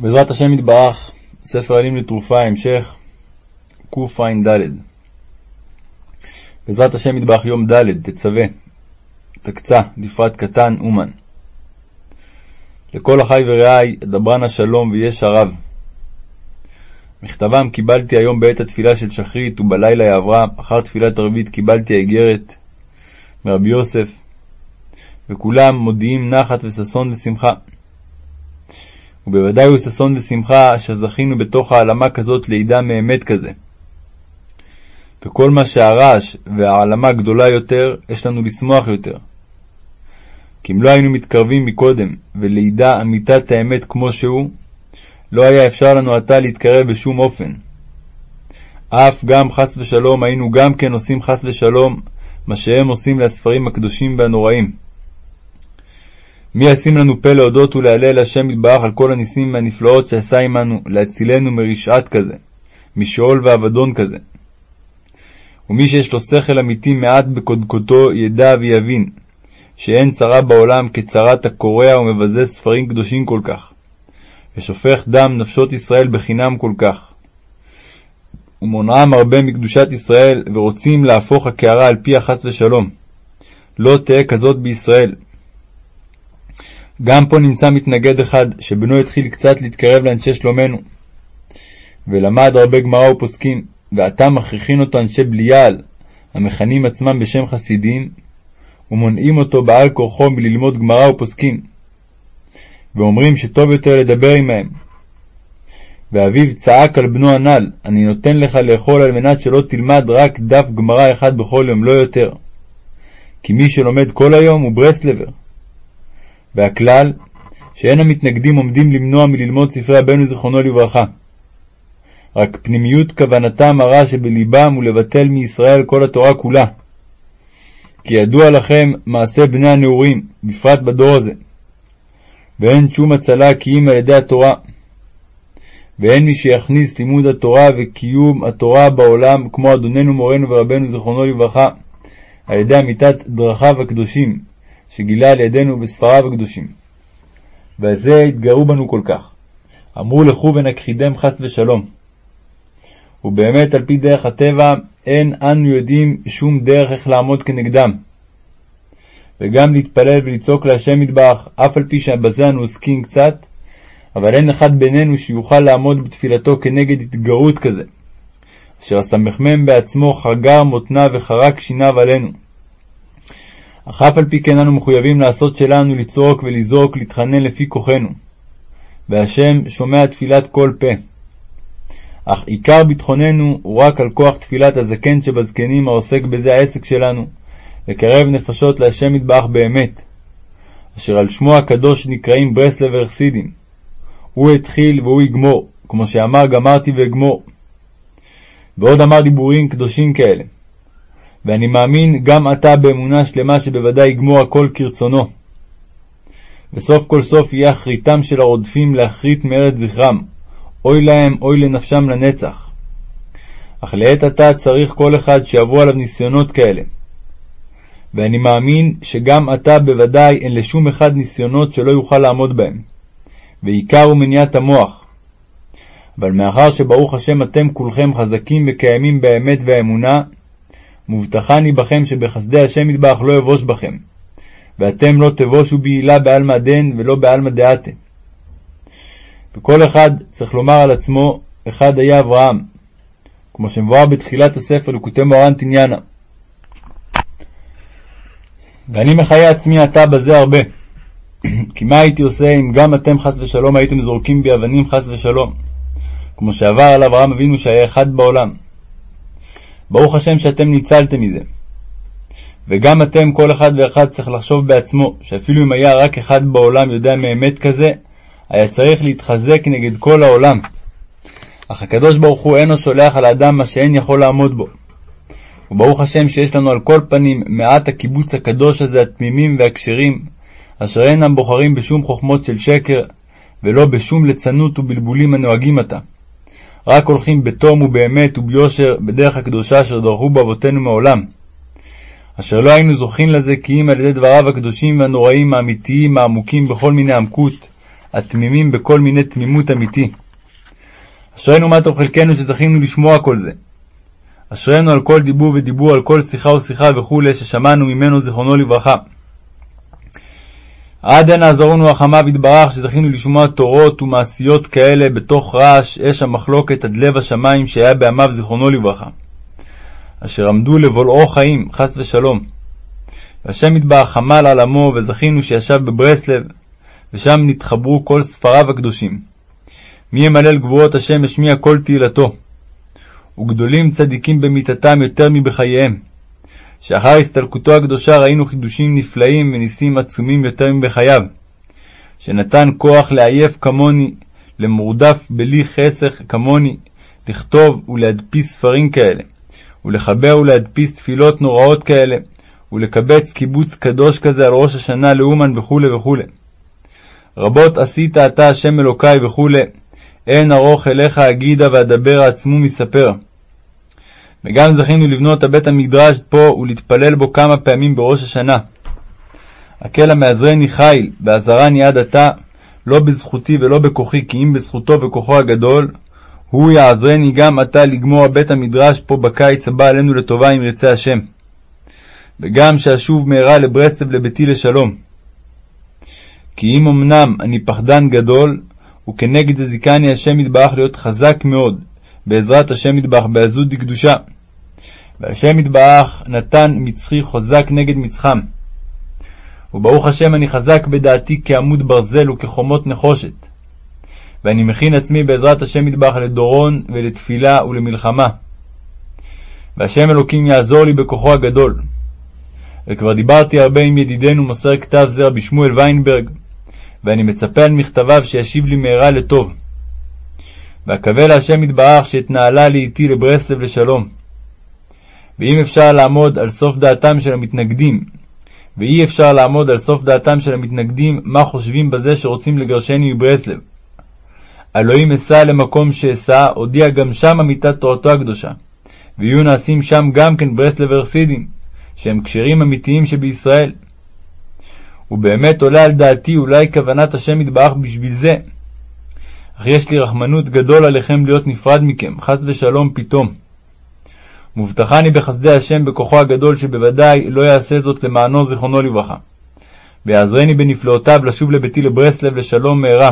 בעזרת השם יתברך, ספר עלים לתרופה, המשך קע"ד. בעזרת השם יתברך יום ד', תצווה, תקצה, לפרט קטן, אומן. לכל אחי ורעי, אדברנה שלום ויש הרב. מכתבם קיבלתי היום בעת התפילה של שחרית, ובלילה יעברה, אחר תפילת ערבית קיבלתי האיגרת מרבי יוסף, וכולם מודיעים נחת וששון ושמחה. ובוודאי הוא ששון ושמחה שזכינו בתוך העלמה כזאת לידה מאמת כזה. וכל מה שהרעש והעלמה גדולה יותר, יש לנו לשמוח יותר. כי אם לא היינו מתקרבים מקודם ולידע אמיתת האמת כמו שהוא, לא היה אפשר לנו עתה להתקרב בשום אופן. אף גם חס ושלום היינו גם כן עושים חס ושלום מה שהם עושים לספרים הקדושים והנוראים. מי ישים לנו פה להודות ולהלל השם יתברך על כל הניסים והנפלאות שעשה עמנו, להצילנו מרשעת כזה, משאול ואבדון כזה. ומי שיש לו שכל אמיתי מעט בקודקודו ידע ויבין, שאין צרה בעולם כצרת הקורע ומבזה ספרים קדושים כל כך, ושופך דם נפשות ישראל בחינם כל כך. ומונעם הרבה מקדושת ישראל, ורוצים להפוך הקערה על פיה חס ושלום. לא תהא כזאת בישראל, גם פה נמצא מתנגד אחד, שבנו התחיל קצת להתקרב לאנשי שלומנו, ולמד הרבה גמרא ופוסקים, ועתה מכריחין אותו אנשי בליעל, המכנים עצמם בשם חסידים, ומונעים אותו בעל כורחו מללמוד גמרא ופוסקים, ואומרים שטוב יותר לדבר עמהם. ואביו צעק על בנו הנ"ל, אני נותן לך לאכול על מנת שלא תלמד רק דף גמרא אחד בכל יום, לא יותר. כי מי שלומד כל היום הוא ברסלבר. והכלל, שאין המתנגדים עומדים למנוע מללמוד ספרי רבנו זיכרונו לברכה. רק פנימיות כוונתם הרע שבלבם ולבטל מישראל כל התורה כולה. כי ידוע לכם מעשה בני הנעורים, בפרט בדור הזה. ואין שום הצלה כי אם על ידי התורה. ואין מי שיכניס לימוד התורה וקיום התורה בעולם כמו אדוננו מורנו ורבנו זיכרונו לברכה, על ידי אמיתת דרכיו הקדושים, שגילה על ידינו בספריו הקדושים. ועל זה התגרו בנו כל כך. אמרו לכו ונכחידם חס ושלום. ובאמת על פי דרך הטבע אין אנו יודעים שום דרך איך לעמוד כנגדם. וגם להתפלל ולצעוק להשם מטבח, אף על פי שבזה אנו עוסקים קצת, אבל אין אחד בינינו שיוכל לעמוד בתפילתו כנגד התגרות כזה, אשר הסמ"ם בעצמו חגר מותנה וחרק שיניו עלינו. אך אף על פי כן אנו מחויבים לעשות שלנו לצעוק ולזעוק, להתחנן לפי כוחנו. והשם שומע תפילת כל פה. אך עיקר ביטחוננו הוא רק על כוח תפילת הזקן שבזקנים העוסק בזה העסק שלנו, לקרב נפשות להשם יתברך באמת, אשר על שמו הקדוש נקראים ברסלב חסידים. הוא התחיל והוא יגמור, כמו שאמר גמרתי ואגמור. ועוד אמר דיבורים קדושים כאלה. ואני מאמין גם אתה באמונה שלמה שבוודאי יגמור הכל כרצונו. וסוף כל סוף יהיה אחריתם של הרודפים להחריט מארץ זכרם, אוי להם, אוי לנפשם לנצח. אך לעת עתה צריך כל אחד שיעברו עליו ניסיונות כאלה. ואני מאמין שגם עתה בוודאי אין לשום אחד ניסיונות שלא יוכל לעמוד בהם, ועיקר הוא מניעת המוח. אבל מאחר שברוך השם אתם כולכם חזקים וקיימים באמת והאמונה, מובטחני בכם שבחסדי השם יתברך לא אבוש בכם, ואתם לא תבושו בעילה בעלמא דין ולא בעלמא דעתה. וכל אחד צריך לומר על עצמו, אחד היה אברהם, כמו שמבואר בתחילת הספר לקוטי מורן תניאנה. ואני מחיה עצמי עתה בזה הרבה. כי מה הייתי עושה אם גם אתם חס ושלום הייתם זורקים בי אבנים חס ושלום, כמו שעבר על אברהם אבינו שהיה אחד בעולם. ברוך השם שאתם ניצלתם מזה. וגם אתם, כל אחד ואחד צריך לחשוב בעצמו, שאפילו אם היה רק אחד בעולם יודע מאמת כזה, היה צריך להתחזק נגד כל העולם. אך הקדוש ברוך הוא אינו שולח על האדם מה שאין יכול לעמוד בו. וברוך השם שיש לנו על כל פנים מעט הקיבוץ הקדוש הזה, התמימים והכשרים, אשר אינם בוחרים בשום חוכמות של שקר, ולא בשום ליצנות ובלבולים הנוהגים עתה. רק הולכים בתום ובאמת וביושר בדרך הקדושה אשר דרכו בו אבותינו מעולם. אשר לא היינו זוכים לזה כי אם על ידי דבריו הקדושים והנוראים האמיתיים העמוקים בכל מיני עמקות, התמימים בכל מיני תמימות אמיתי. אשרינו מה טוב חלקנו שזכינו לשמוע כל זה. אשרינו על כל דיבור ודיבור, על כל שיחה ושיחה וכולי, ששמענו ממנו זיכרונו לברכה. עד הנה עזרונו החמיו יתברך, שזכינו לשמוע תורות ומעשיות כאלה בתוך רעש אש המחלוקת עד לב השמיים שהיה בימיו זיכרונו לברכה. אשר עמדו לבולעו חיים, חס ושלום. והשם יתברך חמל על עמו, וזכינו שישב בברסלב, ושם נתחברו כל ספריו הקדושים. מי ימלל גבורות השם השמיע כל תהילתו. וגדולים צדיקים במיתתם יותר מבחייהם. שאחר הסתלקותו הקדושה ראינו חידושים נפלאים וניסים עצומים יותר מבחייו. שנתן כוח לעייף כמוני, למורדף בלי חסך כמוני, לכתוב ולהדפיס ספרים כאלה, ולחבר ולהדפיס תפילות נוראות כאלה, ולקבץ קיבוץ קדוש כזה על ראש השנה לאומן וכו' וכו'. רבות עשית אתה השם אלוקי וכו', אין ארוך אליך אגידה ואדבר עצמו מספר. וגם זכינו לבנות הבית המדרש פה ולהתפלל בו כמה פעמים בראש השנה. הקל המעזרני חיל, ועזרני עד עתה, לא בזכותי ולא בכוחי, כי אם בזכותו וכוחו הגדול, הוא יעזרני גם עתה לגמור הבית המדרש פה בקיץ הבא עלינו לטובה אם ירצה השם. וגם שאשוב מהרה לברסלב לביתי לשלום. כי אם אמנם אני פחדן גדול, וכנגד זה זיכני השם יתברך להיות חזק מאוד, בעזרת השם יתברך בעזות דקדושה. והשם יתברך נתן מצחי חוזק נגד מצחם. וברוך השם אני חזק בדעתי כעמוד ברזל וכחומות נחושת. ואני מכין עצמי בעזרת השם יתברך לדורון ולתפילה ולמלחמה. והשם אלוקים יעזור לי בכוחו הגדול. וכבר דיברתי הרבה עם ידידנו מוסר כתב זה רבי שמואל ויינברג, ואני מצפה על מכתביו שישיב לי מהרה לטוב. ואקווה להשם יתברך שאתנהלה לי איתי לברסלב לשלום. ואם אפשר לעמוד על סוף דעתם של המתנגדים, ואי אפשר לעמוד על סוף דעתם של המתנגדים מה חושבים בזה שרוצים לגרשני מברסלב. אלוהים אסע למקום שאסע, הודיע גם שם אמיתת תורתו הקדושה, ויהיו נעשים שם גם כן ברסלב הרסידים, שהם כשרים אמיתיים שבישראל. ובאמת עולה על דעתי אולי כוונת השם יתברך בשביל זה. אך יש לי רחמנות גדול עליכם להיות נפרד מכם, חס ושלום פתאום. מובטחני בחסדי השם בכוחו הגדול שבוודאי לא יעשה זאת למענו זיכרונו לברכה. ויעזרני בנפלאותיו לשוב לביתי לברסלב לשלום מהרה.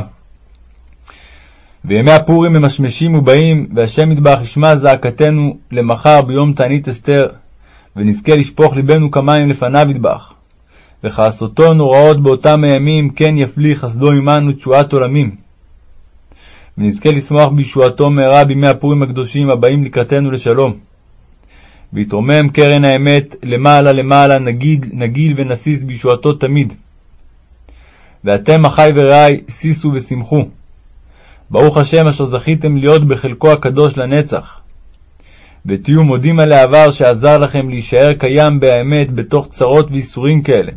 וימי הפורים ממשמשים ובאים, והשם יתברך ישמע זעקתנו למחר ביום תענית אסתר, ונזכה לשפוך ליבנו כמים לפניו יתברך. וכעסותו נוראות באותם הימים, כן יפליא חסדו עמנו תשועת עולמים. ונזכה לשמוח בישועתו מהרה בימי הפורים הקדושים הבאים לקראתנו לשלום. ויתרומם קרן האמת למעלה למעלה נגיד, נגיל ונסיס בישועתו תמיד. ואתם אחי ורעי שישו ושמחו. ברוך השם אשר זכיתם להיות בחלקו הקדוש לנצח. ותהיו מודים על העבר שעזר לכם להישאר קיים באמת בתוך צרות וייסורים כאלה.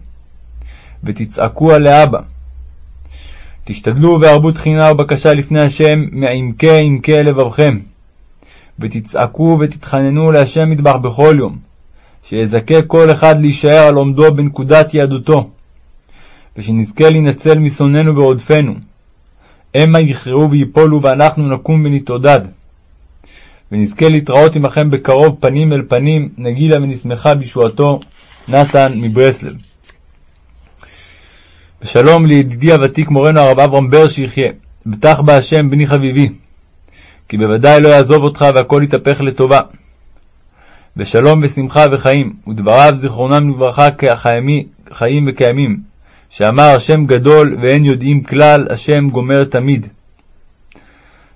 ותצעקו על לאבא. תשתדלו והרבו תחינה ובקשה לפני השם מעמקי עמקי לבבכם. ותצעקו ותתחננו להשם מטבח בכל יום, שיזכה כל אחד להישאר על עומדו בנקודת יהדותו, ושנזכה להינצל משונאינו ורודפנו. המה יכרעו ויפולו ואנחנו נקום ונתעודד. ונזכה להתראות עמכם בקרוב פנים אל פנים, נגילה ונשמחה בישועתו, נתן מברסלב. ושלום לידידי הוותיק מורנו הרב אברהם בר שיחיה, בטח בה השם בני חביבי, כי בוודאי לא יעזוב אותך והכל יתהפך לטובה. ושלום ושמחה וחיים, ודבריו זיכרונם לברכה חיים וקיימים, שאמר השם גדול ואין יודעים כלל, השם גומר תמיד.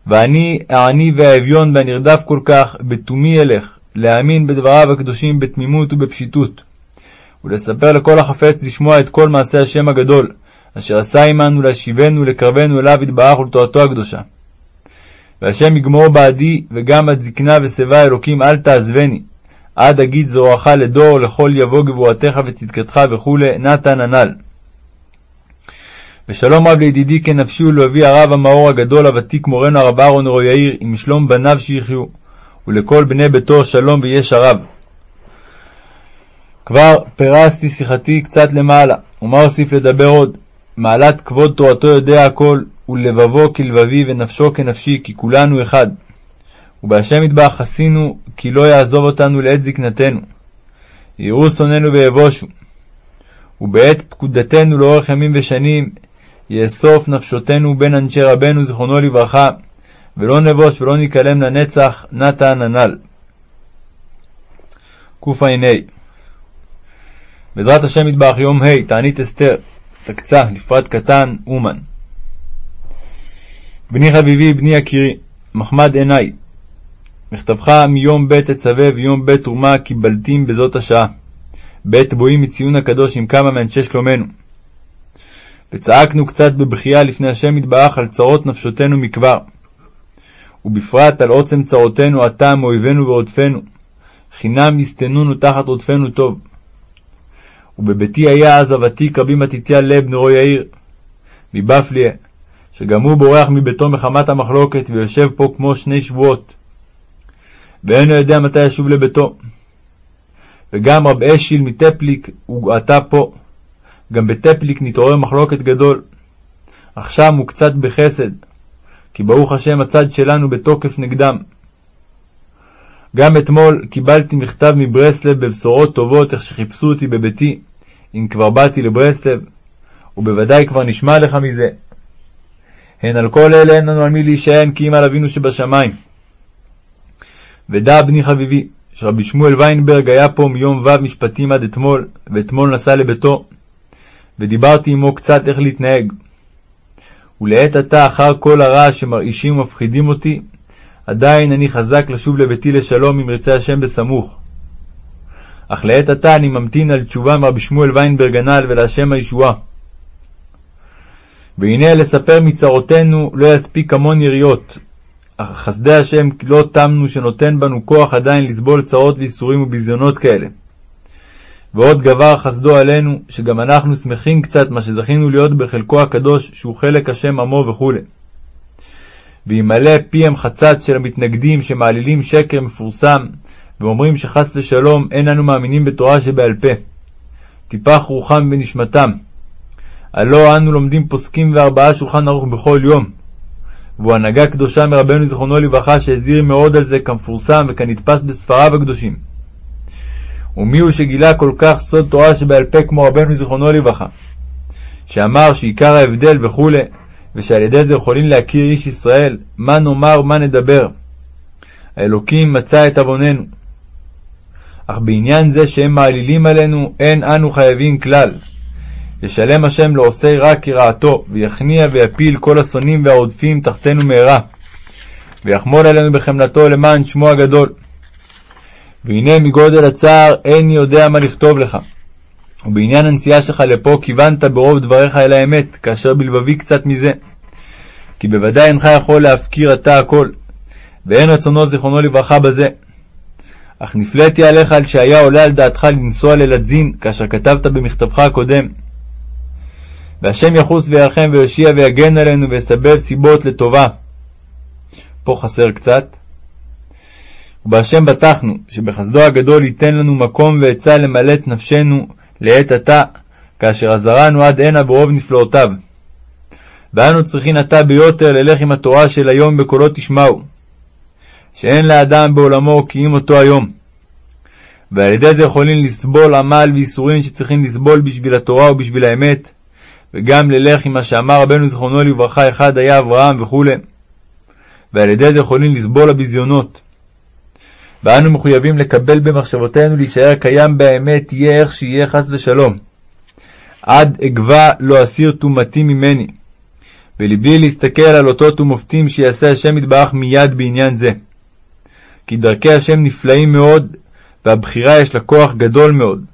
ואני העני והאביון והנרדף כל כך, בתומי אלך, להאמין בדבריו הקדושים בתמימות ובפשיטות, ולספר לכל החפץ לשמוע את כל מעשה השם הגדול, אשר עשה עמנו להשיבנו ולקרבנו אליו יתברך ולתורתו הקדושה. והשם יגמור בעדי, וגם עד זקנה ושיבה אלוקים אל תעזבני, עד אגיד זרועך לדור, לכל יבוא גבורתך וצדקתך וכו', נתן הנ"ל. ושלום רב לידידי כנפשי ולאבי הרב המאור הגדול הוותיק מורנו הרב אהרון רוי יאיר, עם שלום בניו שיחיו, ולכל בני ביתו שלום ויש הרב. כבר פרסתי שיחתי קצת למעלה, ומה אוסיף לדבר עוד? מעלת כבוד תורתו יודע הכל, ולבבו כלבבי ונפשו כנפשי, כי כולנו אחד. ובהשם יתברך עשינו, כי לא יעזוב אותנו לעת זקנתנו. יראו שונאינו ויבושו. ובעת פקודתנו לאורך ימים ושנים, יאסוף נפשותנו בין אנשי רבנו זיכרונו לברכה, ולא נבוש ולא ניכלם לנצח, נתן הנ"ל. קע"ה בעזרת השם יתברך יום ה' תענית אסתר, תקצה, לפרט קטן, אומן. בני חביבי, בני יקירי, מחמד עיניי, מכתבך מיום ב' תצווה ויום ב' תרומה קיבלתים בזאת השעה. ב' בואים מציון הקדוש עם כמה מאנשי שלומנו. וצעקנו קצת בבכייה לפני השם יתברך על צרות נפשותנו מכבר. ובפרט על עוצם צרותינו עתה מאויבינו ורודפנו. חינם יסתנונו תחת רודפנו טוב. ובביתי היה אז הוותיק רבי מתתיה לב נרו יאיר, מבפליה, שגם הוא בורח מביתו מחמת המחלוקת, ויושב פה כמו שני שבועות. ואינו יודע מתי ישוב לביתו. וגם רב אשיל מטפליק הוא עתה פה. גם בטפליק נתעורר מחלוקת גדול. עכשיו הוא קצת בחסד, כי ברוך השם הצד שלנו בתוקף נגדם. גם אתמול קיבלתי מכתב מברסלב בבשורות טובות איך שחיפשו אותי בביתי, אם כבר באתי לברסלב, ובוודאי כבר נשמע לך מזה. הן על כל אלה אין לנו על מי להישען כי אם על אבינו שבשמיים. ודע בני חביבי, שרבי שמואל ויינברג היה פה מיום ו' משפטים עד אתמול, ואתמול נסע לביתו, ודיברתי עמו קצת איך להתנהג. ולעת עתה, אחר כל הרעש שמרעישים ומפחידים אותי, עדיין אני חזק לשוב לביתי לשלום אם ירצה השם בסמוך. אך לעת עתה אני ממתין על תשובה מרבי שמואל ויינברג הנ"ל ולהשם הישועה. והנה לספר מצרותינו לא יספיק המון יריות, אך חסדי השם לא תמנו שנותן בנו כוח עדיין לסבול צרות וייסורים וביזיונות כאלה. ועוד גבר חסדו עלינו, שגם אנחנו שמחים קצת מה שזכינו להיות בחלקו הקדוש, שהוא חלק השם עמו וכו'. וימלא פיהם חצץ של המתנגדים שמעלילים שקר מפורסם, ואומרים שחס ושלום אין אנו מאמינים בתורה שבעל פה. טיפח רוחם בנשמתם. הלא אנו לומדים פוסקים וארבעה שולחן ערוך בכל יום, והוא הנהגה קדושה מרבנו זיכרונו לברכה שהזהיר מאוד על זה כמפורסם וכנתפס בספריו הקדושים. ומי הוא שגילה כל כך סוד תורה שבעל פה כמו רבנו זיכרונו לברכה, שאמר שעיקר ההבדל וכו', ושעל ידי זה יכולים להכיר איש ישראל, מה נאמר ומה נדבר. האלוקים מצא את עווננו. אך בעניין זה שהם מעלילים עלינו, אין אנו חייבים כלל. ישלם השם לעושי רע כרעתו, ויכניע ויפיל כל השונאים והרודפים תחתנו מהרה, ויחמול עלינו בחמלתו למען שמו הגדול. והנה מגודל הצער איני יודע מה לכתוב לך. ובעניין הנסיעה שלך לפה כיוונת ברוב דבריך אל האמת, כאשר בלבבי קצת מזה. כי בוודאי אינך יכול להפקיר אתה הכל, ואין רצונו זיכרונו לברכה בזה. אך נפלאתי עליך על שהיה עולה על דעתך לנסוע ללדזין, כאשר כתבת במכתבך הקודם, והשם יחוס וירחם ויושיע ויגן עלינו ויסבב סיבות לטובה. פה חסר קצת. ובהשם בטחנו, שבחסדו הגדול ייתן לנו מקום ועצה למלא את נפשנו לעת עתה, כאשר עזרנו עד הנה ברוב נפלאותיו. ואנו צריכים עתה ביותר ללך עם התורה של היום בקולו תשמעו, שאין לאדם בעולמו כי אם אותו היום. ועל ידי זה יכולים לסבול עמל וייסורים שצריכים לסבול בשביל התורה ובשביל האמת, וגם ללך עם מה שאמר רבנו זיכרונו לברכה, אחד היה אברהם וכו', ועל ידי זה יכולים לסבול הביזיונות. ואנו מחויבים לקבל במחשבותינו להישאר קיים באמת, יהיה איך שיהיה חס ושלום. עד אגבה לא אסיר טומאתי ממני, ולבלי להסתכל על אותות ומופתים שיעשה השם יתברך מיד בעניין זה. כי דרכי השם נפלאים מאוד, והבחירה יש לה כוח גדול מאוד.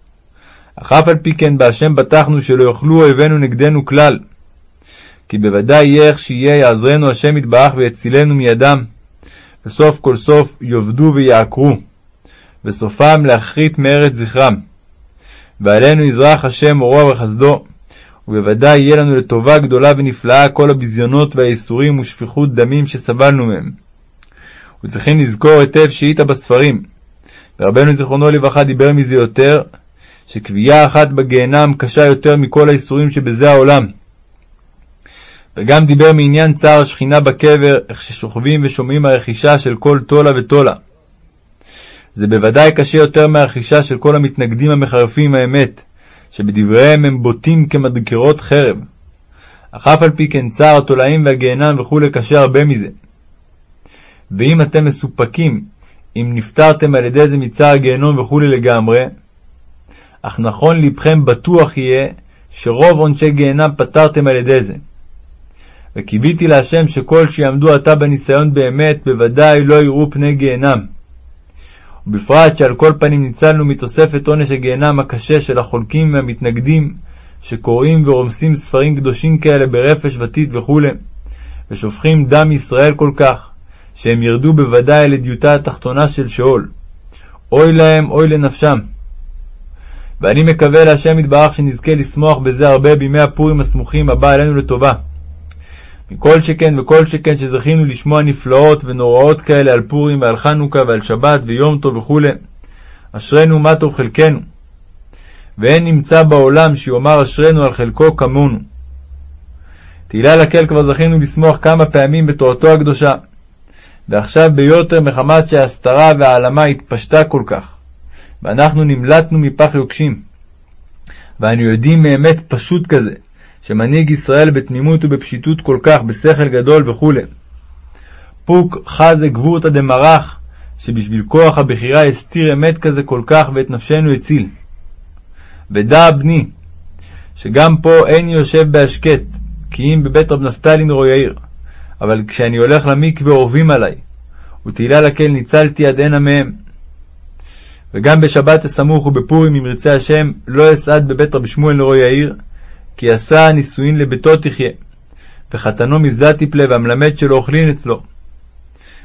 אך אף על פי כן בהשם בטחנו שלא יוכלו אויבינו נגדנו כלל. כי בוודאי יהיה איך שיהיה יעזרנו השם יתברך ויצילנו מידם. וסוף כל סוף יאבדו ויעקרו, וסופם להכרית מארץ זכרם. ועלינו יזרח השם אורו וחסדו, ובוודאי יהיה לנו לטובה גדולה ונפלאה כל הביזיונות והייסורים ושפיכות דמים שסבלנו מהם. וצריכים לזכור היטב שהיית בספרים, ורבנו זיכרונו לברכה דיבר מזה יותר, שקביעה אחת בגיהנם קשה יותר מכל האיסורים שבזה העולם. וגם דיבר מעניין צער השכינה בקבר, איך ששוכבים ושומעים הרכישה של כל תולה ותולה. זה בוודאי קשה יותר מהרכישה של כל המתנגדים המחרפים האמת, שבדבריהם הם בוטים כמדקרות חרב. אך אף על פי כן צער התולעים והגיהנם וכולי קשה הרבה מזה. ואם אתם מסופקים, אם נפטרתם על ידי זה מצער הגיהנום וכולי לגמרי, אך נכון לבכם בטוח יהיה שרוב עונשי גיהנם פטרתם על ידי זה. וקיוויתי להשם שכל שיעמדו עתה בניסיון באמת, בוודאי לא יראו פני גיהנם. ובפרט שעל כל פנים ניצלנו מתוספת עונש הגיהנם הקשה של החולקים והמתנגדים, שקוראים ורומסים ספרים קדושים כאלה ברפש וטיט וכו', ושופכים דם ישראל כל כך, שהם ירדו בוודאי אל הדיוטה התחתונה של שאול. אוי להם, אוי לנפשם. ואני מקווה להשם יתברך שנזכה לשמוח בזה הרבה בימי הפורים הסמוכים הבא עלינו לטובה. מכל שכן וכל שכן שזכינו לשמוע נפלאות ונוראות כאלה על פורים ועל חנוכה ועל שבת ויום טוב וכו'. אשרינו מה טוב חלקנו. ואין נמצא בעולם שיאמר אשרינו על חלקו כמונו. תהילה לקהל כבר זכינו לשמוח כמה פעמים בתורתו הקדושה, ועכשיו ביותר מחמת שההסתרה והעלמה התפשטה כל כך, ואנחנו נמלטנו מפח יוקשים. ואנו יודעים מאמת פשוט כזה, שמנהיג ישראל בתמימות ובפשיטות כל כך, בשכל גדול וכו'. פוק חזה גבורתא דמרח, שבשביל כוח הבחירה הסתיר אמת כזה כל כך ואת נפשנו הציל. ודע בני, שגם פה איני יושב בהשקט, כי אם בבית רב נפתלי נרו יאיר, אבל כשאני הולך למקווה אורבים עלי, ותהילה לקהל ניצלתי עד הנה מהם. וגם בשבת הסמוך ובפורים, אם ירצה השם, לא אסעד בבית רבי שמואל נרו יאיר, כי עשה הנישואין לביתו תחיה, וחתנו מזדה תפלה, והמלמד שלו אוכלין אצלו.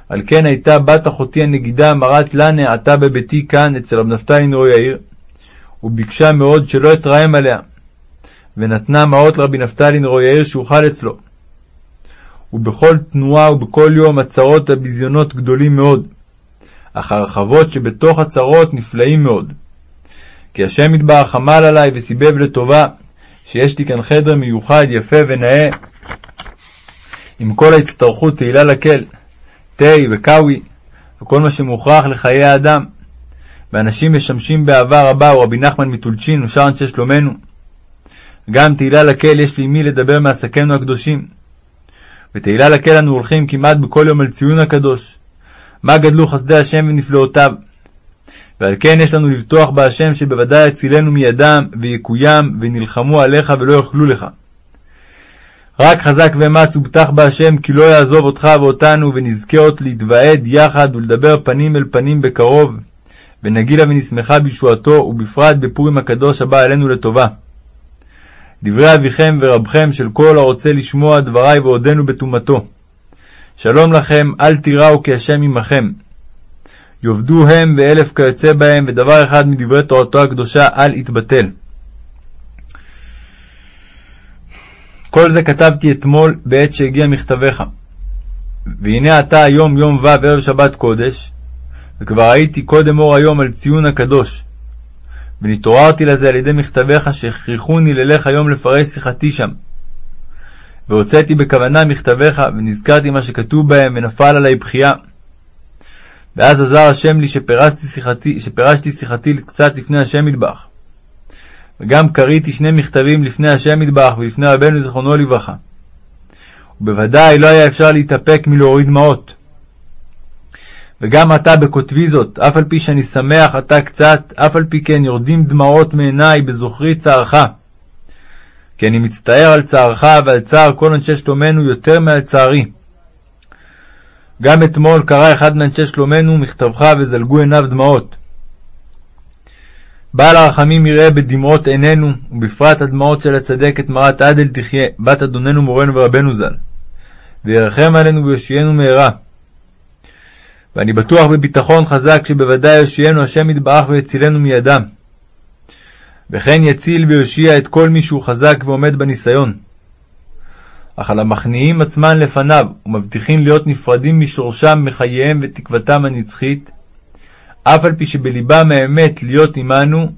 על כן הייתה בת אחותי הנגידה מרת לנה עתה בביתי כאן אצל רב נפתלי נרו יאיר, וביקשה מאוד שלא אתרעם עליה, ונתנה מעות לרבי נפתלי נרו יאיר שאוכל אצלו. ובכל תנועה ובכל יום הצרות והביזיונות גדולים מאוד, אך הרחבות שבתוך הצרות נפלאים מאוד. כי השם יתברך עמל עלי וסיבב לטובה, שיש לי כאן חדר מיוחד, יפה ונאה, עם כל ההצטרכות תהילה לקל, תה וקאווי, וכל מה שמוכרח לחיי האדם. ואנשים משמשים באהבה רבה, הוא רבי נחמן מטולצ'ין ושאר אנשי שלומנו. גם תהילה לקל יש לי מי לדבר מעסקינו הקדושים. ותהילה לקל אנו הולכים כמעט בכל יום על ציון הקדוש. מה גדלו חסדי השם ונפלאותיו. ועל כן יש לנו לבטוח בהשם שבוודאי יצילנו מידם, ויקוים, ונלחמו עליך ולא יאכלו לך. רק חזק ואמץ ובטח בהשם, כי לא יעזוב אותך ואותנו, ונזכה עוד להתוועד יחד ולדבר פנים אל פנים בקרוב, ונגילה ונשמחה בישועתו, ובפרט בפורים הקדוש הבא עלינו לטובה. דברי אביכם ורבכם של כל הרוצה לשמוע דברי ועודנו בטומאתו. שלום לכם, אל תיראו כי השם עמכם. יאבדו הם ואלף כיוצא בהם, ודבר אחד מדברי תורתו הקדושה אל יתבטל. כל זה כתבתי אתמול בעת שהגיע מכתבך. והנה עתה היום יום ו' ערב שבת קודש, וכבר הייתי קודם אור היום על ציון הקדוש. ונתעוררתי לזה על ידי מכתבך שהכריחוני ללך היום לפרש שיחתי שם. והוצאתי בכוונה מכתבך, ונזכרתי מה שכתוב בהם, ונפל עלי בחייה. ואז עזר השם לי שפרשתי שיחתי, שפרשתי שיחתי קצת לפני השם מטבח. וגם קראתי שני מכתבים לפני השם מטבח ולפני רבנו זיכרונו לברכה. ובוודאי לא היה אפשר להתאפק מלהוריד דמעות. וגם אתה בכותבי זאת, אף על פי שאני שמח אתה קצת, אף על פי כן יורדים דמעות מעיניי בזוכרי צערך. כי אני מצטער על צערך ועל צער כל אנשי שלומנו יותר מעל צערי. גם אתמול קרא אחד מאנשי שלומנו מכתבך וזלגו עיניו דמעות. בעל הרחמים יראה בדמעות עינינו, ובפרט הדמעות של הצדקת מרת עדל תחיה, בת אדוננו מורנו ורבנו ז"ל, וירחם עלינו ויושיענו מהרה. ואני בטוח בביטחון חזק שבוודאי יושיענו השם יתברך ויצילנו מידם. וכן יציל ויושיע את כל מי שהוא חזק ועומד בניסיון. אך על המכניעים עצמן לפניו, ומבטיחים להיות נפרדים משורשם, מחייהם ותקוותם הנצחית, אף על פי שבלבם האמת להיות עמנו,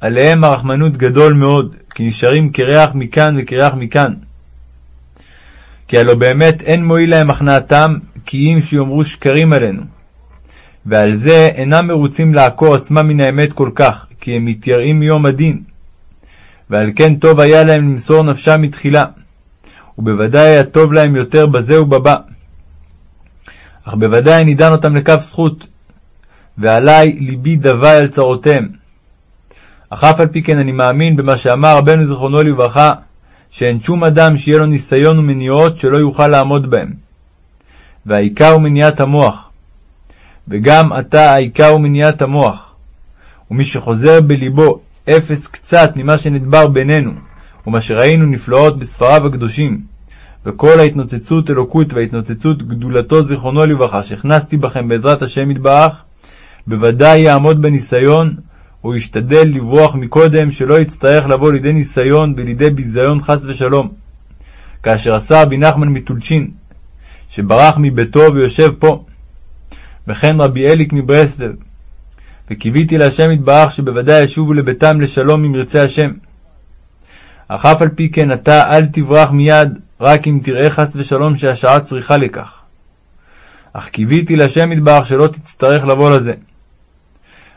עליהם הרחמנות גדול מאוד, כי נשארים קרח מכאן וקרח מכאן. כי הלא באמת אין מועיל להם הכנעתם, כי אם שיאמרו שקרים עלינו. ועל זה אינם מרוצים לעקור עצמם מן האמת כל כך, כי הם מתייראים מיום הדין. ועל כן טוב היה להם למסור נפשם מתחילה, ובוודאי היה טוב להם יותר בזה ובבא. אך בוודאי נידן אותם לכף זכות, ועלי ליבי דווי על צרותיהם. אך אף על פי כן אני מאמין במה שאמר רבנו זיכרונו לברכה, שאין שום אדם שיהיה לו ניסיון ומניעות שלא יוכל לעמוד בהם. והעיקר הוא מניעת המוח. וגם עתה העיקר הוא מניעת המוח. ומי שחוזר בליבו אפס קצת ממה שנדבר בינינו, ומה שראינו נפלאות בספריו הקדושים, וכל ההתנוצצות אלוקות וההתנוצצות גדולתו זיכרונו לברכה, שהכנסתי בכם בעזרת השם יתברך, בוודאי יעמוד בניסיון, הוא ישתדל לברוח מקודם, שלא יצטרך לבוא לידי ניסיון ולידי ביזיון חס ושלום. כאשר עשה רבי נחמן מטולצ'ין, שברח מביתו ויושב פה, וכן רבי אליק מברסלב, וקיוויתי להשם יתברך שבוודאי ישובו לביתם לשלום אם ירצה השם. אך אף על פי כן אתה אל תברח מיד, רק אם תראה חס ושלום שהשעה צריכה לכך. אך קיוויתי להשם יתברך שלא תצטרך לבוא לזה.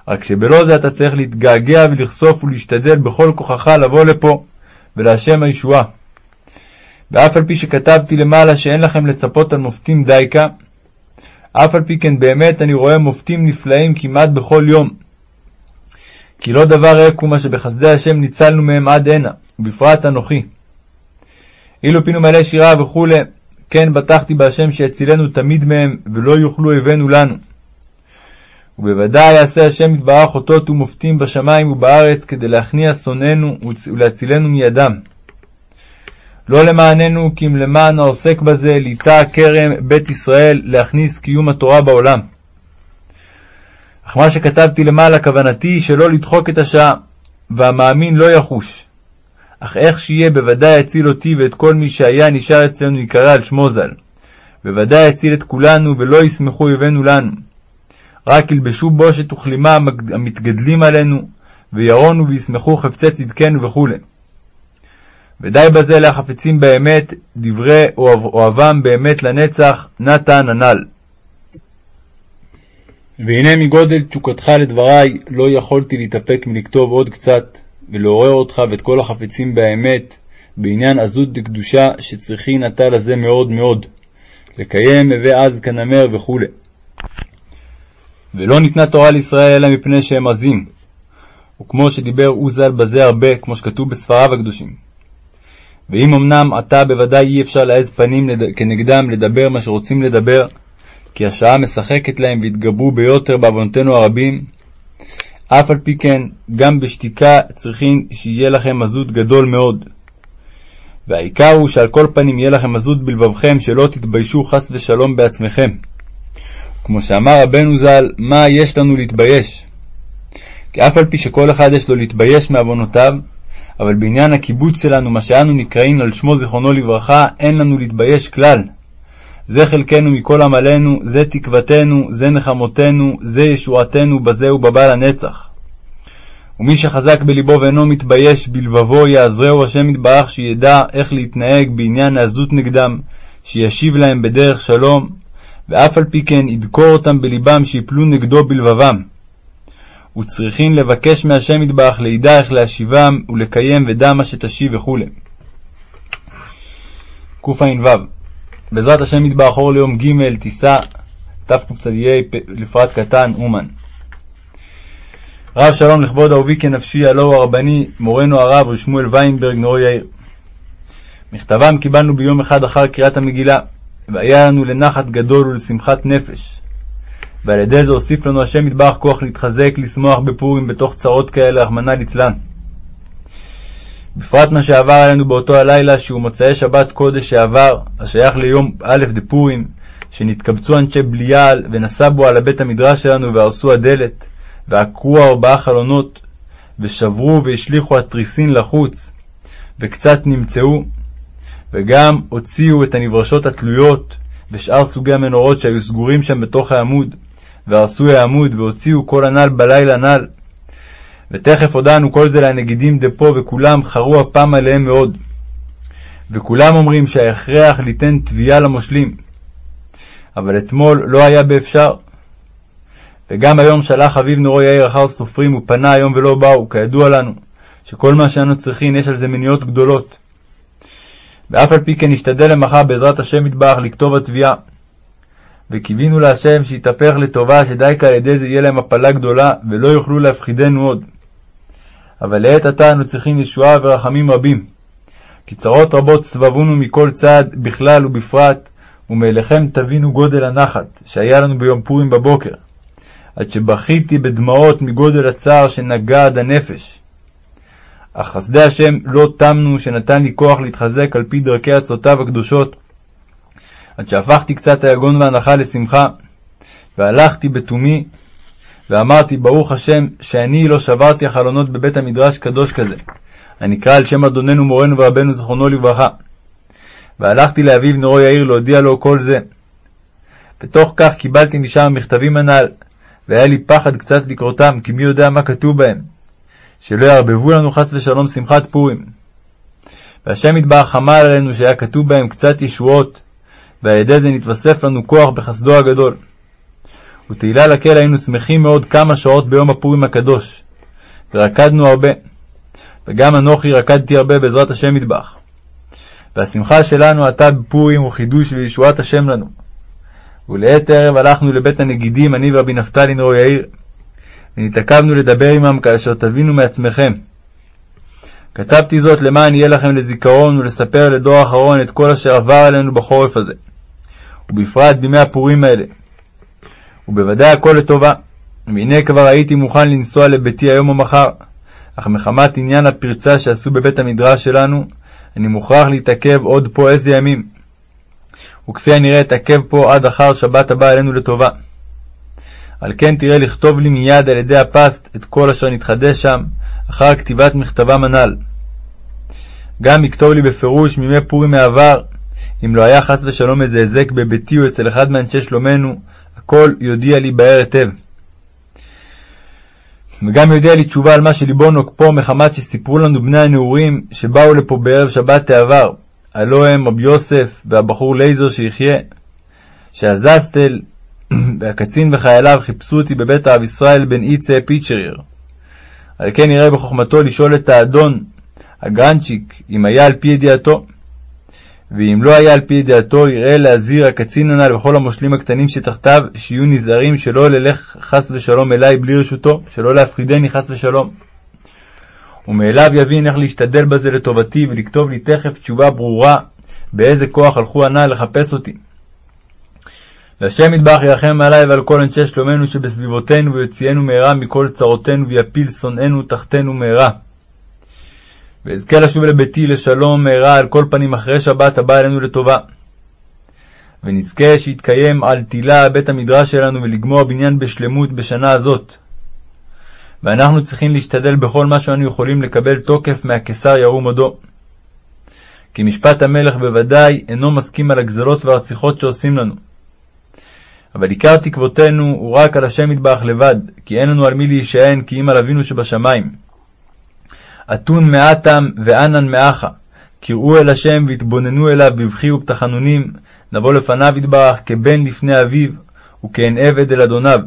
רק שבלא זה אתה צריך להתגעגע ולכסוף ולהשתדל בכל כוחך לבוא לפה, ולהשם הישועה. ואף על פי שכתבתי למעלה שאין לכם לצפות על מופתים דייקה, אף על פי כן באמת אני רואה מופתים נפלאים כמעט בכל יום. כי לא דבר ריק הוא מה שבחסדי השם ניצלנו מהם עד הנה, ובפרט אנוכי. אילו פינו מלא שירה וכו', כן בטחתי בהשם שיצילנו תמיד מהם, ולא יוכלו אויבינו לנו. ובוודאי יעשה השם יתברך אותות ומופתים בשמיים ובארץ, כדי להכניע שונאינו ולהצילנו מידם. לא למעננו, כי אם למען העוסק בזה, ליטא כרם בית ישראל להכניס קיום התורה בעולם. אך מה שכתבתי למעלה, כוונתי שלא לדחוק את השעה, והמאמין לא יחוש. אך איך שיהיה, בוודאי יציל אותי ואת כל מי שהיה נשאר אצלנו יקרא על שמו ז"ל. בוודאי יציל את כולנו, ולא ישמחו אויבינו לנו. רק ילבשו בושת וכלימה המתגדלים עלינו, וירונו וישמחו חפצי צדקנו וכו'. ודי בזה לחפצים באמת, דברי אוהבם באמת לנצח, נתן הנ"ל. והנה מגודל תשוקתך לדברי, לא יכולתי להתאפק מלכתוב עוד קצת, ולעורר אותך ואת כל החפצים באמת, בעניין עזות דקדושה שצריכין אתה לזה מאוד מאוד, לקיים הווה אז כנמר וכו'. ולא ניתנה תורה לישראל אלא מפני שהם עזים, וכמו שדיבר עוזל בזה הרבה, כמו שכתוב בספריו הקדושים. ואם אמנם עתה בוודאי אי אפשר להעז פנים לד... כנגדם לדבר מה שרוצים לדבר, כי השעה משחקת להם והתגברו ביותר בעוונותינו הרבים, אף על פי כן, גם בשתיקה צריכים שיהיה לכם עזות גדול מאוד. והעיקר הוא שעל כל פנים יהיה לכם עזות בלבבכם, שלא תתביישו חס ושלום בעצמכם. כמו שאמר רבנו ז"ל, מה יש לנו להתבייש? כי אף על פי שכל אחד יש לו להתבייש מעוונותיו, אבל בעניין הקיבוץ שלנו, מה שאנו נקראים על שמו זיכרונו לברכה, אין לנו להתבייש כלל. זה חלקנו מכל עמלנו, זה תקוותנו, זה נחמותינו, זה ישועתנו בזה ובבא לנצח. ומי שחזק בלבו ואינו מתבייש בלבבו, יעזרהו השם יתברך שידע איך להתנהג בעניין העזות נגדם, שישיב להם בדרך שלום, ואף על פי כן ידקור אותם בלבם שיפלו נגדו בלבבם. וצריכים לבקש מהשם יתברך לידע איך להשיבם ולקיים ודע מה שתשיב וכו'. קע"ו בעזרת השם יתברך אור ליום ג' טיסה תקצ"ה לפרט קטן אומן. רב שלום לכבוד אהובי כנפשי הלא הוא הרבני מורנו הרב ושמואל ויינברג נאור יאיר. מכתבם קיבלנו ביום אחד אחר קריאת המגילה והיה לנו לנחת גדול ולשמחת נפש. ועל ידי זה הוסיף לנו השם יתברך כוח להתחזק, לשמוח בפורים בתוך צרות כאלה, רחמנא ליצלן. בפרט מה שעבר עלינו באותו הלילה, שהוא מוצאי שבת קודש שעבר, השייך ליום א' דפורים, שנתקבצו אנשי בליעל, ונסבו על הבית המדרש שלנו, והרסו הדלת, ועקרו ארבעה חלונות, ושברו והשליכו התריסין לחוץ, וקצת נמצאו, וגם הוציאו את הנברשות התלויות, ושאר סוגי המנורות שהיו סגורים שם בתוך העמוד, והרסו העמוד, והוציאו כל הנ"ל בלילה נ"ל. ותכף הודענו כל זה לנגידים דפו, וכולם חרו אפם עליהם מאוד. וכולם אומרים שההכרח ליתן תביעה למושלים. אבל אתמול לא היה באפשר. וגם היום שלח אביו נורו יאיר אחר סופרים ופנה היום ולא באו, כידוע לנו, שכל מה שאנו צריכים יש על זה מניעות גדולות. ואף על פי כן נשתדל למחר בעזרת השם יתברך לכתוב התביעה. וקיווינו להשם שיתהפך לטובה, שדייקה על ידי זה יהיה להם הפלה גדולה, ולא יוכלו להפחידנו עוד. אבל לעת עתה אנו צריכים ישועה ורחמים רבים. כי צרות רבות סבבונו מכל צד, בכלל ובפרט, ומאליכם תבינו גודל הנחת, שהיה לנו ביום פורים בבוקר, עד שבכיתי בדמעות מגודל הצער שנגע עד הנפש. אך חסדי השם לא תמנו שנתן לי כוח להתחזק על פי דרכי עצותיו הקדושות, עד שהפכתי קצת היגון והנחה לשמחה, והלכתי בתומי, ואמרתי ברוך השם שאני לא שברתי החלונות בבית המדרש קדוש כזה, הנקרא על שם אדוננו מורנו ורבנו זכרונו לברכה. והלכתי לאביו נורו יאיר להודיע לו כל זה. בתוך כך קיבלתי משם מכתבים הנ"ל, והיה לי פחד קצת לקרותם, כי מי יודע מה כתוב בהם, שלא יערבבו לנו חס ושלום שמחת פורים. והשם יתברך חמל עלינו שהיה כתוב בהם קצת ישועות, ועל ידי זה נתווסף לנו כוח בחסדו הגדול. ותהילה לקהל היינו שמחים מאוד כמה שעות ביום הפורים הקדוש, ורקדנו הרבה, וגם אנוכי רקדתי הרבה בעזרת השם יתברך. והשמחה שלנו עתה בפורים הוא חידוש וישועת השם לנו. ולעת ערב הלכנו לבית הנגידים, אני ורבי נפתלי נרו יאיר, ונתעכבנו לדבר עמם כאשר תבינו מעצמכם. כתבתי זאת למען יהיה לכם לזיכרון ולספר לדור האחרון את כל אשר עבר עלינו בחורף הזה, ובפרט בימי הפורים האלה. ובוודאי הכל לטובה, והנה כבר הייתי מוכן לנסוע לביתי היום או מחר, אך מחמת עניין הפרצה שעשו בבית המדרש שלנו, אני מוכרח להתעכב עוד פה איזה ימים. וכפי הנראה אתעכב פה עד אחר שבת הבא עלינו לטובה. על כן תראה לכתוב לי מיד על ידי הפסט את כל אשר נתחדש שם, אחר כתיבת מכתבם הנ"ל. גם יכתוב לי בפירוש מימי פורים מעבר, אם לא היה חס ושלום איזה היזק בביתי או אצל אחד מאנשי שלומנו, הכל יודיע לי בהר היטב. וגם יודיע לי תשובה על מה שליבו נוקפו מחמת שסיפרו לנו בני הנעורים שבאו לפה בערב שבת העבר, הלא הם רבי יוסף והבחור לייזר שיחיה, שהזסטל והקצין וחייליו חיפשו אותי בבית הרב ישראל בן איצה פיצ'ריר. על כן יראה בחוכמתו לשאול את האדון, הגרנצ'יק, אם היה על פי ידיעתו. ואם לא היה על פי ידיעתו, יראה להזהיר הקצין הנ"ל וכל המושלים הקטנים שתחתיו, שיהיו נזהרים שלא ללך חס ושלום אלי בלי רשותו, שלא להפחידני חס ושלום. ומאליו יבין איך להשתדל בזה לטובתי, ולכתוב לי תכף תשובה ברורה, באיזה כוח הלכו הנ"ל לחפש אותי. והשם ידבח ירחם עלי ועל כל אנשי שלומנו שבסביבותינו, ויוציאנו מהרה מכל צרותינו, ויפיל שונאינו תחתנו מהרה. ואזכה לשוב לביתי לשלום מהרה על כל פנים אחרי שבת הבא אלינו לטובה. ונזכה שיתקיים על תילה בית המדרש שלנו ולגמור בניין בשלמות בשנה הזאת. ואנחנו צריכים להשתדל בכל מה שאנו יכולים לקבל תוקף מהקיסר ירום הודו. כי משפט המלך בוודאי אינו מסכים על הגזלות והרציחות שעושים לנו. אבל עיקר תקוותנו הוא רק על השם יתברך לבד, כי אין לנו על מי להישען כי אם על אבינו שבשמיים. אתון מעטם ואנן מאחה, קראו אל השם והתבוננו אליו בבכי ובתחנונים, נבוא לפניו יתברך כבן לפני אביו, וכעין עבד אל אדוניו.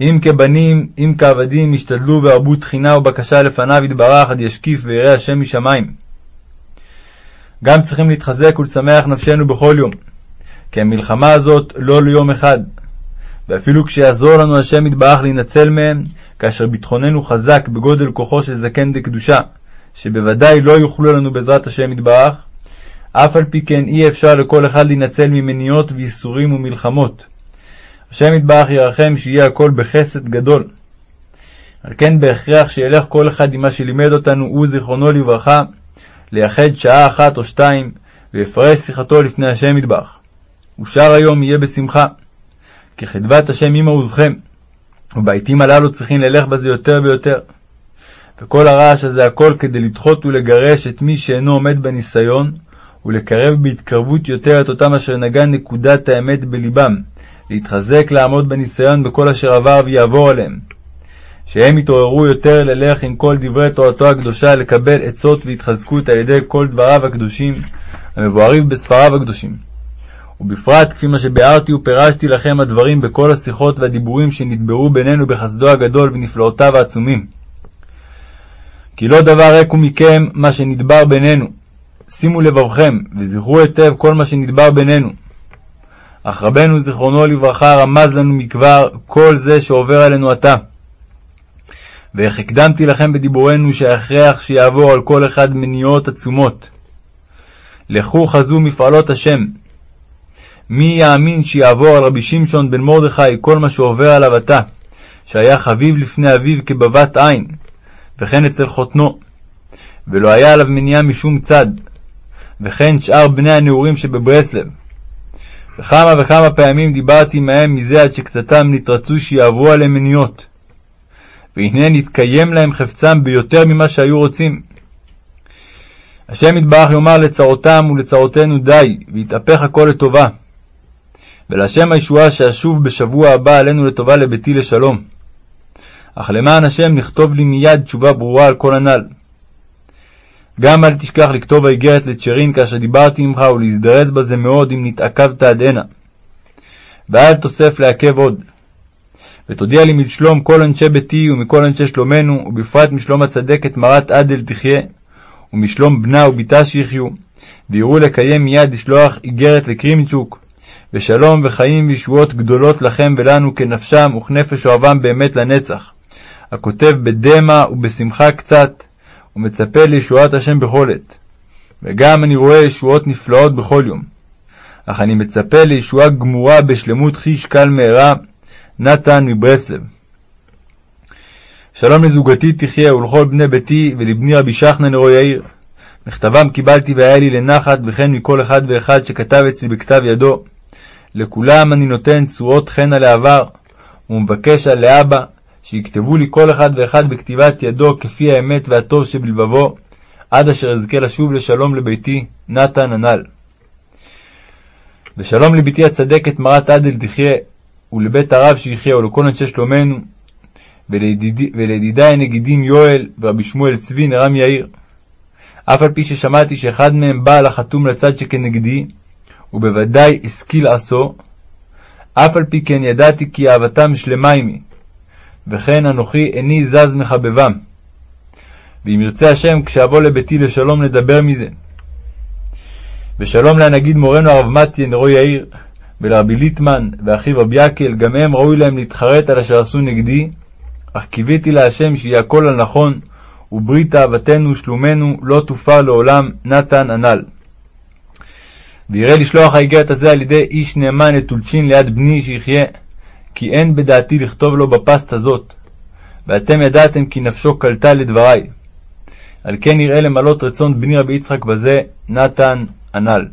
אם כבנים, אם כעבדים, ישתדלו והרבו תחינה ובקשה לפניו יתברך, עד ישקיף ויראה השם משמיים. גם צריכים להתחזק ולשמח נפשנו בכל יום, כי המלחמה הזאת לא ליום אחד, ואפילו כשיעזור לנו השם יתברך להינצל מהם, כאשר ביטחוננו חזק בגודל כוחו של זקן דקדושה, שבוודאי לא יוכלו לנו בעזרת השם יתברך, אף על פי כן אי אפשר לכל אחד להינצל ממניעות וייסורים ומלחמות. השם יתברך ירחם שיהיה הכל בחסד גדול. על כן בהכרח שילך כל אחד עם מה שלימד אותנו הוא זיכרונו לברכה, לייחד שעה אחת או שתיים, ויפרש שיחתו לפני השם יתברך. ושאר היום יהיה בשמחה. כי חדבת השם עמה עוזכם, ובעתים הללו צריכים ללך בזה יותר ויותר. וכל הרעש הזה הכל כדי לדחות ולגרש את מי שאינו עומד בניסיון, ולקרב בהתקרבות יותר את אותם אשר נגע נקודת האמת בלבם, להתחזק לעמוד בניסיון בכל אשר עבר ויעבור עליהם. שהם יתעוררו יותר ללך עם כל דברי תורתו הקדושה, לקבל עצות והתחזקות על ידי כל דבריו הקדושים, המבוארים בספריו הקדושים. ובפרט כפי מה שביארתי ופירשתי לכם הדברים בכל השיחות והדיבורים שנדברו בינינו בחסדו הגדול ונפלאותיו העצומים. כי לא דבר ריק הוא מכם מה שנדבר בינינו. שימו לבבכם, וזכרו היטב כל מה שנדבר בינינו. אך רבנו זיכרונו לברכה רמז לנו מכבר כל זה שעובר עלינו עתה. ואיך הקדמתי לכם בדיבורנו שההכרח שיעבור על כל אחד מניעות עצומות. לכו חזו מפעלות השם. מי יאמין שיעבור על רבי שמשון בן מרדכי כל מה שעובר עליו עתה, שהיה חביב לפני אביו כבבת עין, וכן אצל חותנו, ולא היה עליו מניעה משום צד, וכן שאר בני הנעורים שבברסלב. וכמה וכמה פעמים דיברתי עמהם מזה עד שקצתם נתרצו שיעברו עליהם מניות. והנה נתקיים להם חפצם ביותר ממה שהיו רוצים. השם יתברך יאמר לצרותם ולצרותינו די, ויתהפך הכל לטובה. ולהשם הישועה שאשוב בשבוע הבא עלינו לטובה לביתי לשלום. אך למען השם נכתוב לי מיד תשובה ברורה על כל הנ"ל. גם אל תשכח לכתוב האיגרת לצ'רין כאשר דיברתי עמך ולהזדרז בזה מאוד אם נתעכבת עד הנה. ואל תוסף לעכב עוד. ותודיע לי משלום כל אנשי ביתי ומכל אנשי שלומנו, ובפרט משלום הצדקת מרת עדל תחיה, ומשלום בנה ובתה שיחיו, ויראו לקיים מיד לשלוח איגרת לקרימצ'וק, ושלום וחיים וישועות גדולות לכם ולנו כנפשם וכנפש אוהבם באמת לנצח, הכותב בדמע ובשמחה קצת, ומצפה לישועת השם בכל עת. וגם אני רואה ישועות נפלאות בכל יום. אך אני מצפה לישועה גמורה בשלמות חיש קל מהרה, נתן מברסלב. שלום לזוגתי תחיה ולכל בני ביתי ולבני רבי שחנן נרו יאיר. מכתבם קיבלתי והיה לי לנחת וכן מכל אחד ואחד שכתב אצלי בכתב ידו. לכולם אני נותן חן על העבר ומבקש על לאבא שיכתבו לי כל אחד ואחד בכתיבת ידו כפי האמת והטוב שבלבבו עד אשר אזכה לשוב לשלום לביתי, נתן הנ"ל. ושלום לבתי הצדקת מרת עדל תחיה, ולבית הרב שיחיה, ולכל אנשי שלומנו, ולידידי הנגידים יואל ורבי שמואל צבי נרם יאיר. אף על פי ששמעתי שאחד מהם בעל החתום לצד שכנגדי, ובוודאי השכיל עשו, אף על פי כן ידעתי כי אהבתם שלמה עמי, וכן אנוכי איני זז מחבבם. ואם ירצה השם, כשאבוא לביתי לשלום נדבר מזה. ושלום להנגיד מורנו הרב מתיה נרו יאיר, ולרבי ליטמן, ואחיו רבי יקל, גם הם ראוי להם להתחרט על אשר עשו נגדי, אך קיוויתי להשם שיהיה הכל על נכון, וברית אהבתנו ושלומנו לא תופר לעולם, נתן הנ"ל. ויראה לשלוח האיגרת הזה על ידי איש נאמן לטולצ'ין ליד בני שיחיה, כי אין בדעתי לכתוב לו בפסט הזאת, ואתם ידעתם כי נפשו קלטה לדברי. על כן יראה למלות רצון בני רבי יצחק בזה, נתן הנ"ל.